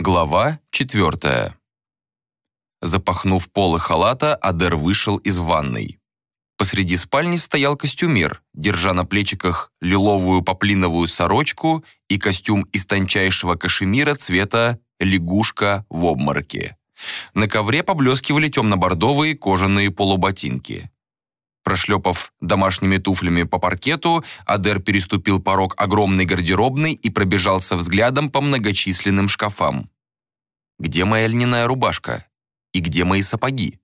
Глава четвертая. Запахнув полы халата, Адер вышел из ванной. Посреди спальни стоял костюмер, держа на плечиках лиловую поплиновую сорочку и костюм из тончайшего кашемира цвета лягушка в обмороке. На ковре поблескивали темно-бордовые кожаные полуботинки. Прошлепав домашними туфлями по паркету, Адер переступил порог огромной гардеробной и пробежался взглядом по многочисленным шкафам. Где моя льняная рубашка? И где мои сапоги?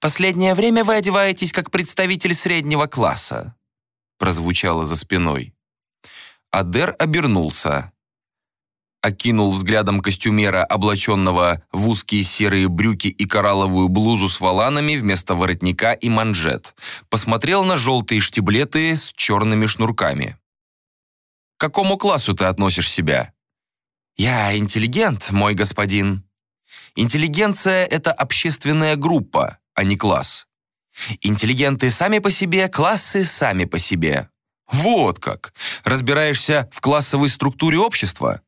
«Последнее время вы одеваетесь как представитель среднего класса», прозвучало за спиной. Адер обернулся окинул взглядом костюмера, облаченного в узкие серые брюки и коралловую блузу с воланами вместо воротника и манжет. Посмотрел на желтые штиблеты с черными шнурками. «К какому классу ты относишь себя?» «Я интеллигент, мой господин». «Интеллигенция — это общественная группа, а не класс. Интеллигенты сами по себе, классы сами по себе». «Вот как! Разбираешься в классовой структуре общества?»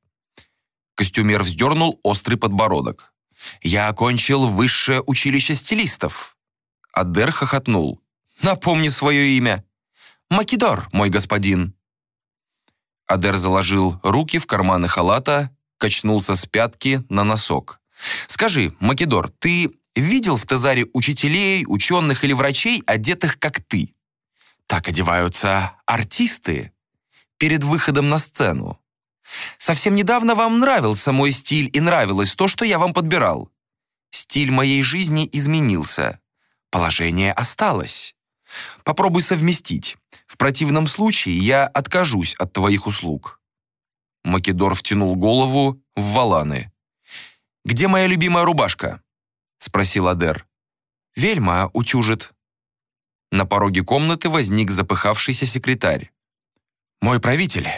Костюмер вздернул острый подбородок. «Я окончил высшее училище стилистов». Адер хохотнул. «Напомни свое имя». «Макидор, мой господин». Адер заложил руки в карманы халата, качнулся с пятки на носок. «Скажи, Макидор, ты видел в Тазаре учителей, ученых или врачей, одетых как ты? Так одеваются артисты перед выходом на сцену. Совсем недавно вам нравился мой стиль и нравилось то, что я вам подбирал. Стиль моей жизни изменился. Положение осталось. Попробуй совместить. В противном случае я откажусь от твоих услуг». Македор втянул голову в валаны. «Где моя любимая рубашка?» — спросил Адер. «Вельма утюжит». На пороге комнаты возник запыхавшийся секретарь. «Мой правитель,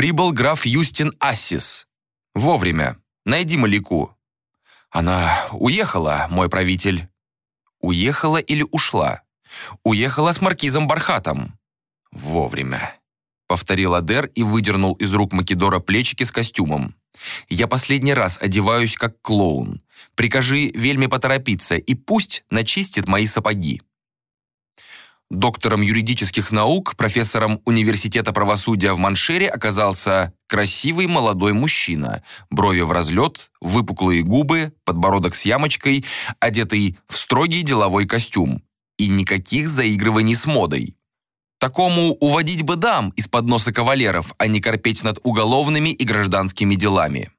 прибыл граф Юстин Ассис. Вовремя. Найди Малику. Она уехала, мой правитель. Уехала или ушла? Уехала с маркизом Бархатом. Вовремя. Повторил Адер и выдернул из рук Македора плечики с костюмом. «Я последний раз одеваюсь как клоун. Прикажи Вельме поторопиться, и пусть начистит мои сапоги». Доктором юридических наук, профессором Университета правосудия в Маншере оказался красивый молодой мужчина, брови в разлет, выпуклые губы, подбородок с ямочкой, одетый в строгий деловой костюм. И никаких заигрываний с модой. Такому уводить бы дам из-под носа кавалеров, а не корпеть над уголовными и гражданскими делами.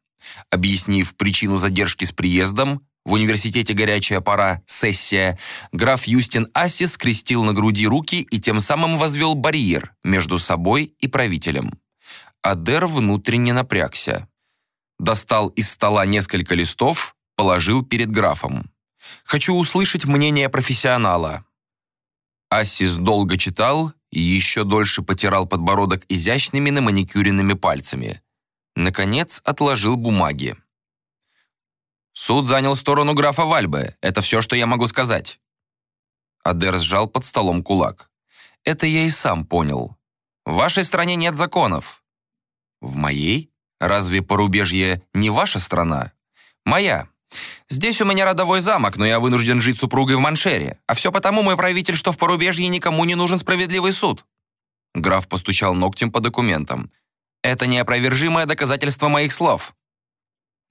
Объяснив причину задержки с приездом, в университете горячая пора, сессия, граф Юстин Ассис скрестил на груди руки и тем самым возвел барьер между собой и правителем. Адер внутренне напрягся. Достал из стола несколько листов, положил перед графом. «Хочу услышать мнение профессионала». Ассис долго читал и еще дольше потирал подбородок изящными на маникюренными пальцами. Наконец отложил бумаги. Суд занял сторону графа Вальбе. Это все, что я могу сказать». Адер сжал под столом кулак. «Это я и сам понял. В вашей стране нет законов». «В моей? Разве порубежье не ваша страна?» «Моя. Здесь у меня родовой замок, но я вынужден жить супругой в Маншере. А все потому, мой правитель, что в порубежье никому не нужен справедливый суд». Граф постучал ногтем по документам. «Это неопровержимое доказательство моих слов.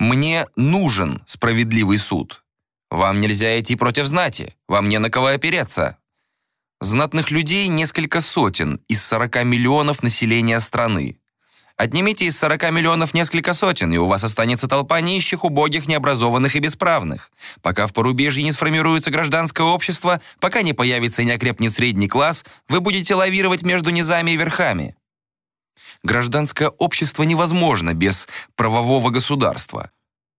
Мне нужен справедливый суд. Вам нельзя идти против знати, вам не на кого опереться. Знатных людей несколько сотен из 40 миллионов населения страны. Отнимите из 40 миллионов несколько сотен, и у вас останется толпа нищих, убогих, необразованных и бесправных. Пока в порубежье не сформируется гражданское общество, пока не появится и не окрепнет средний класс, вы будете лавировать между низами и верхами. Гражданское общество невозможно без правового государства.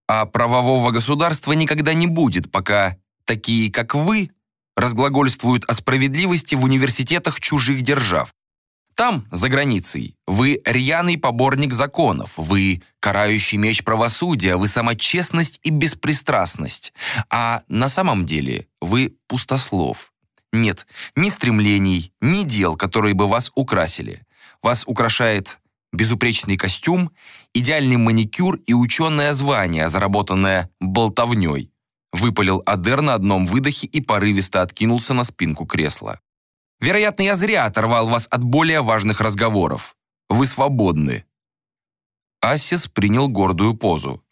А правового государства никогда не будет, пока такие, как вы, разглагольствуют о справедливости в университетах чужих держав. Там, за границей, вы рьяный поборник законов, вы карающий меч правосудия, вы сама честность и беспристрастность. А на самом деле вы пустослов. Нет ни стремлений, ни дел, которые бы вас украсили. Вас украшает безупречный костюм, идеальный маникюр и ученое звание, заработанное болтовней. Выпалил Адер на одном выдохе и порывисто откинулся на спинку кресла. Вероятно, я зря оторвал вас от более важных разговоров. Вы свободны. Ассис принял гордую позу.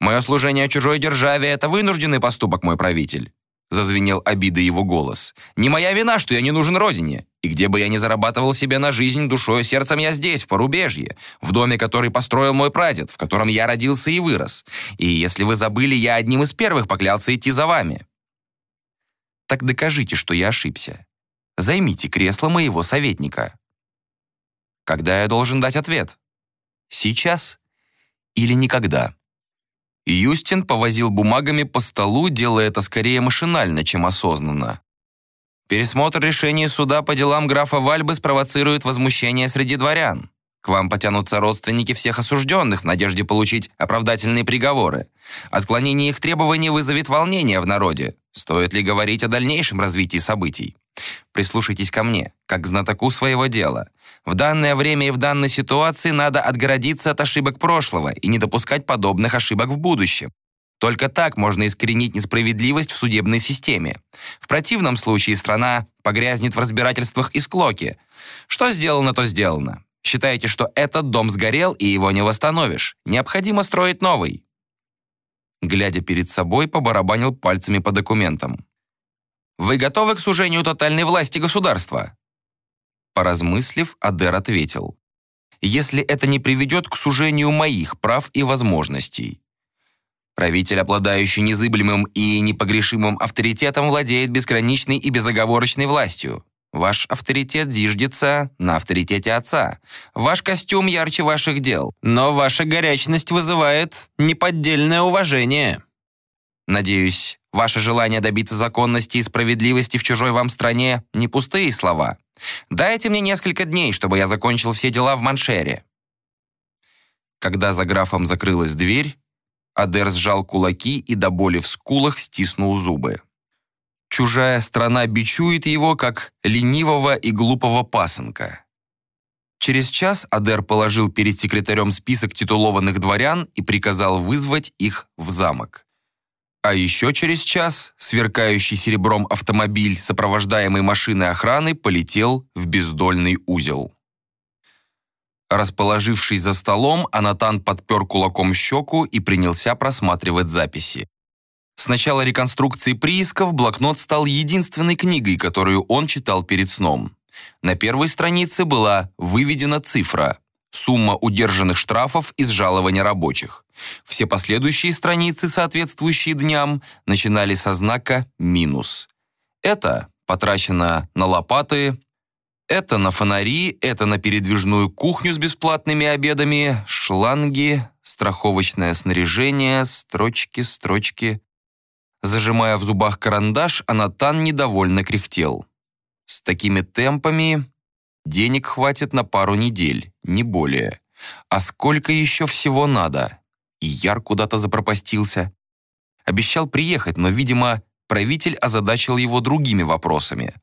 «Мое служение чужой державе — это вынужденный поступок, мой правитель зазвенел обидой его голос. «Не моя вина, что я не нужен родине. И где бы я ни зарабатывал себе на жизнь, душой и сердцем я здесь, в порубежье, в доме, который построил мой прадед, в котором я родился и вырос. И если вы забыли, я одним из первых поклялся идти за вами». «Так докажите, что я ошибся. Займите кресло моего советника». «Когда я должен дать ответ? Сейчас или никогда?» Юстин повозил бумагами по столу, делая это скорее машинально, чем осознанно. Пересмотр решения суда по делам графа Вальбы спровоцирует возмущение среди дворян. К вам потянутся родственники всех осужденных в надежде получить оправдательные приговоры. Отклонение их требований вызовет волнение в народе. Стоит ли говорить о дальнейшем развитии событий? Прислушайтесь ко мне, как к знатоку своего дела. В данное время и в данной ситуации надо отгородиться от ошибок прошлого и не допускать подобных ошибок в будущем. Только так можно искоренить несправедливость в судебной системе. В противном случае страна погрязнет в разбирательствах и склоке. Что сделано, то сделано. Считаете, что этот дом сгорел и его не восстановишь. Необходимо строить новый. Глядя перед собой, побарабанил пальцами по документам. Вы готовы к сужению тотальной власти государства?» Поразмыслив, Адер ответил. «Если это не приведет к сужению моих прав и возможностей». Правитель, обладающий незыблемым и непогрешимым авторитетом, владеет безграничной и безоговорочной властью. Ваш авторитет зиждется на авторитете отца. Ваш костюм ярче ваших дел. Но ваша горячность вызывает неподдельное уважение. Надеюсь, ваше желание добиться законности и справедливости в чужой вам стране не пустые слова. Дайте мне несколько дней, чтобы я закончил все дела в Маншере». Когда за графом закрылась дверь, Адер сжал кулаки и до боли в скулах стиснул зубы. Чужая страна бичует его, как ленивого и глупого пасынка. Через час Адер положил перед секретарем список титулованных дворян и приказал вызвать их в замок. А еще через час сверкающий серебром автомобиль, сопровождаемый машиной охраны, полетел в бездольный узел. Расположившись за столом, Анатан подпер кулаком щеку и принялся просматривать записи. С начала реконструкции приисков блокнот стал единственной книгой, которую он читал перед сном. На первой странице была выведена цифра сумма удержанных штрафов из жалования рабочих. Все последующие страницы, соответствующие дням, начинали со знака «минус». Это потрачено на лопаты, это на фонари, это на передвижную кухню с бесплатными обедами, шланги, страховочное снаряжение, строчки, строчки. Зажимая в зубах карандаш, Анатан недовольно кряхтел. С такими темпами Денег хватит на пару недель, не более. А сколько еще всего надо? И Яр куда-то запропастился. Обещал приехать, но, видимо, правитель озадачил его другими вопросами.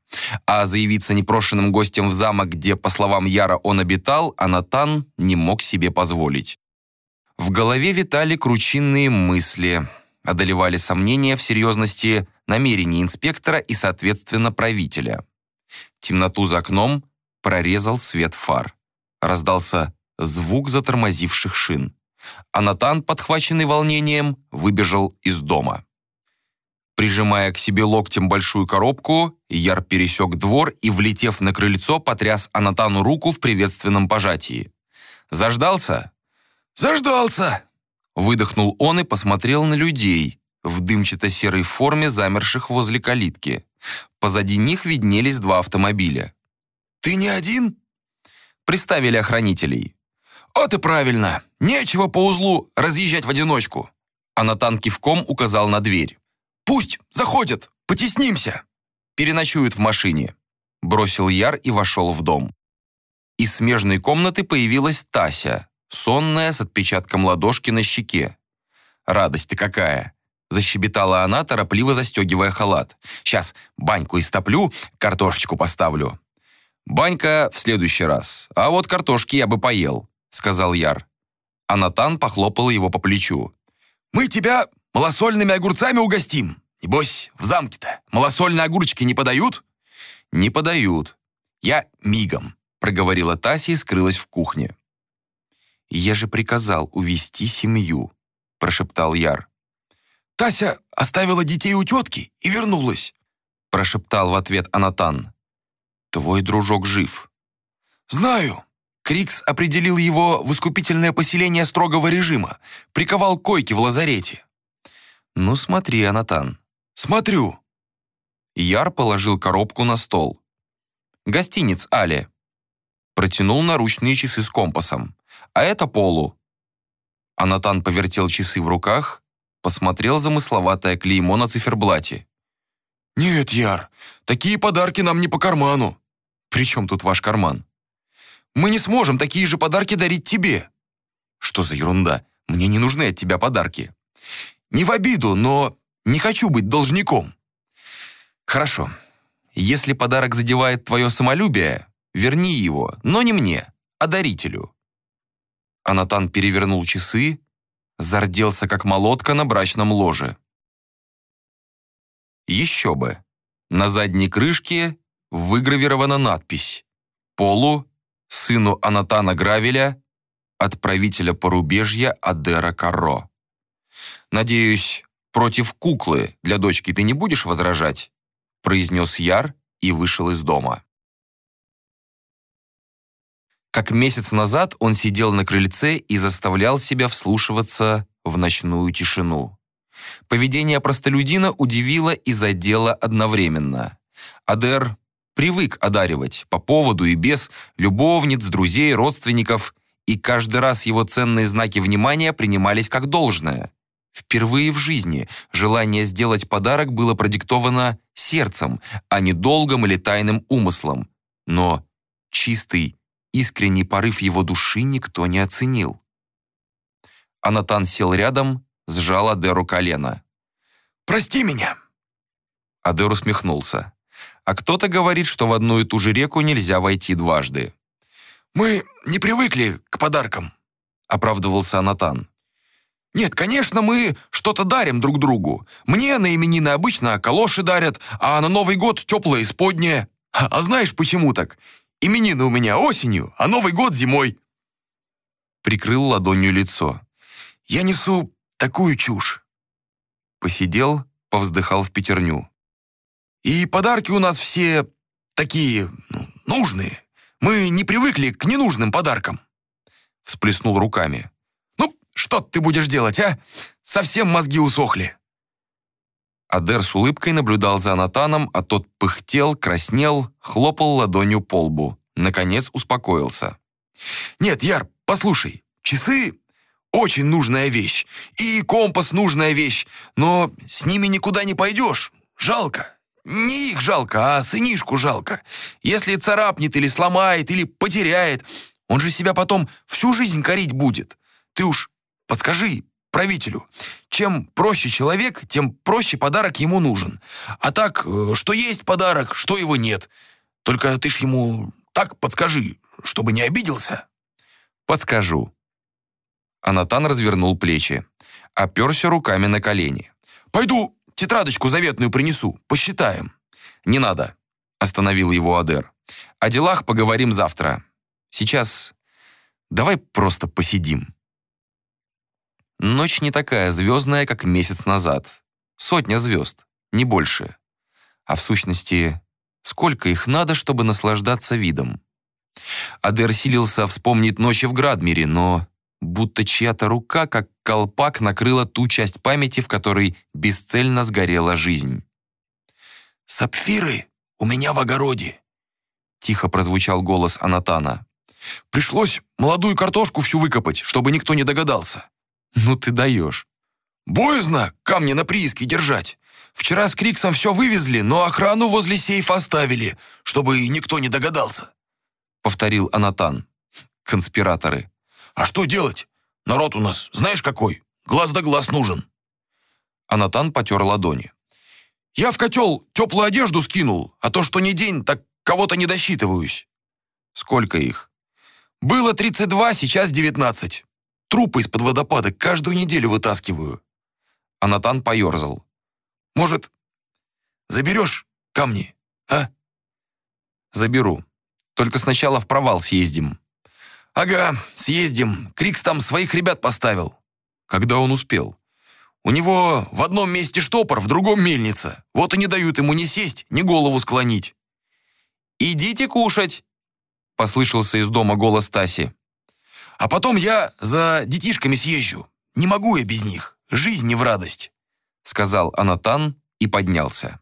А заявиться непрошенным гостем в замок, где, по словам Яра, он обитал, Анатан не мог себе позволить. В голове витали кручинные мысли, одолевали сомнения в серьезности намерений инспектора и, соответственно, правителя. Темноту за окном прорезал свет фар. Раздался звук затормозивших шин. А Натан, подхваченный волнением, выбежал из дома. Прижимая к себе локтем большую коробку, Яр пересек двор и, влетев на крыльцо, потряс Анатану руку в приветственном пожатии. «Заждался?» «Заждался!» Выдохнул он и посмотрел на людей в дымчато-серой форме, замерших возле калитки. Позади них виднелись два автомобиля. «Ты не один?» Приставили охранителей. «Вот и правильно. Нечего по узлу разъезжать в одиночку». А Натан кивком указал на дверь. «Пусть заходят, потеснимся». «Переночуют в машине», — бросил Яр и вошел в дом. Из смежной комнаты появилась Тася, сонная, с отпечатком ладошки на щеке. «Радость-то какая!» — защебетала она, торопливо застегивая халат. «Сейчас баньку истоплю, картошечку поставлю». «Банька в следующий раз, а вот картошки я бы поел», — сказал Яр. А Натан похлопал его по плечу. «Мы тебя малосольными огурцами угостим. Небось, в замке-то малосольные огурчики не подают?» «Не подают». «Я мигом», — проговорила Тася и скрылась в кухне. «Я же приказал увести семью», — прошептал Яр. «Тася оставила детей у тетки и вернулась», — прошептал в ответ Анатан. «Твой дружок жив». «Знаю. Крикс определил его в искупительное поселение строгого режима, приковал койки в лазарете». «Ну смотри, Анатан». «Смотрю». Яр положил коробку на стол. «Гостиниц, Али». Протянул наручные часы с компасом. «А это Полу». Анатан повертел часы в руках, посмотрел замысловатое клеймо на циферблате. «Нет, Яр, такие подарки нам не по карману». «При чем тут ваш карман?» «Мы не сможем такие же подарки дарить тебе». «Что за ерунда? Мне не нужны от тебя подарки». «Не в обиду, но не хочу быть должником». «Хорошо. Если подарок задевает твое самолюбие, верни его, но не мне, а дарителю». Анатан перевернул часы, зарделся как молотка на брачном ложе. Еще бы. На задней крышке выгравирована надпись «Полу, сыну Анатана Гравеля, отправителя порубежья Адера Карро». «Надеюсь, против куклы для дочки ты не будешь возражать?» произнес Яр и вышел из дома. Как месяц назад он сидел на крыльце и заставлял себя вслушиваться в ночную тишину. Поведение простолюдина удивило и задело одновременно. Адер привык одаривать по поводу и без любовниц, друзей, родственников, и каждый раз его ценные знаки внимания принимались как должное. Впервые в жизни желание сделать подарок было продиктовано сердцем, а не долгом или тайным умыслом. Но чистый, искренний порыв его души никто не оценил. Анатан сел рядом, сжал Адеру колено. «Прости меня!» Адер усмехнулся. «А кто-то говорит, что в одну и ту же реку нельзя войти дважды». «Мы не привыкли к подаркам», — оправдывался Анатан. «Нет, конечно, мы что-то дарим друг другу. Мне на именины обычно калоши дарят, а на Новый год теплое исподнее. А знаешь, почему так? Именины у меня осенью, а Новый год зимой». Прикрыл ладонью лицо. «Я несу такую чушь. Посидел, повздыхал в пятерню. И подарки у нас все такие ну, нужные. Мы не привыкли к ненужным подаркам. Всплеснул руками. Ну, что ты будешь делать, а? Совсем мозги усохли. Адер с улыбкой наблюдал за Натаном, а тот пыхтел, краснел, хлопал ладонью по лбу. Наконец успокоился. «Нет, Яр, послушай, часы очень нужная вещь. И компас нужная вещь. Но с ними никуда не пойдешь. Жалко. Не их жалко, а сынишку жалко. Если царапнет или сломает, или потеряет, он же себя потом всю жизнь корить будет. Ты уж подскажи правителю, чем проще человек, тем проще подарок ему нужен. А так, э, что есть подарок, что его нет. Только ты ж ему так подскажи, чтобы не обиделся. Подскажу. Анатан развернул плечи. Оперся руками на колени. «Пойду тетрадочку заветную принесу, посчитаем». «Не надо», — остановил его Адер. «О делах поговорим завтра. Сейчас давай просто посидим». Ночь не такая звездная, как месяц назад. Сотня звезд, не больше. А в сущности, сколько их надо, чтобы наслаждаться видом? Адер силился вспомнить ночи в Градмире, но будто чья-то рука, как колпак, накрыла ту часть памяти, в которой бесцельно сгорела жизнь. «Сапфиры у меня в огороде», — тихо прозвучал голос Анатана. «Пришлось молодую картошку всю выкопать, чтобы никто не догадался». «Ну ты даешь». «Боязно камни на прииске держать. Вчера с Криксом все вывезли, но охрану возле сейфа оставили, чтобы никто не догадался», — повторил Анатан. «Конспираторы». А что делать? Народ у нас, знаешь какой? Глаз да глаз нужен. Анатан потер ладони. Я в котел теплую одежду скинул, а то, что не день, так кого-то не досчитываюсь. Сколько их? Было 32, сейчас 19. Трупы из-под водопада каждую неделю вытаскиваю. Анатан поерзал. Может, заберешь камни, а? Заберу. Только сначала в провал съездим. Ага, съездим. Крикс там своих ребят поставил. Когда он успел? У него в одном месте штопор, в другом мельница. Вот и не дают ему ни сесть, ни голову склонить. «Идите кушать!» — послышался из дома голос Таси. «А потом я за детишками съезжу. Не могу я без них. Жизнь не в радость», — сказал Анатан и поднялся.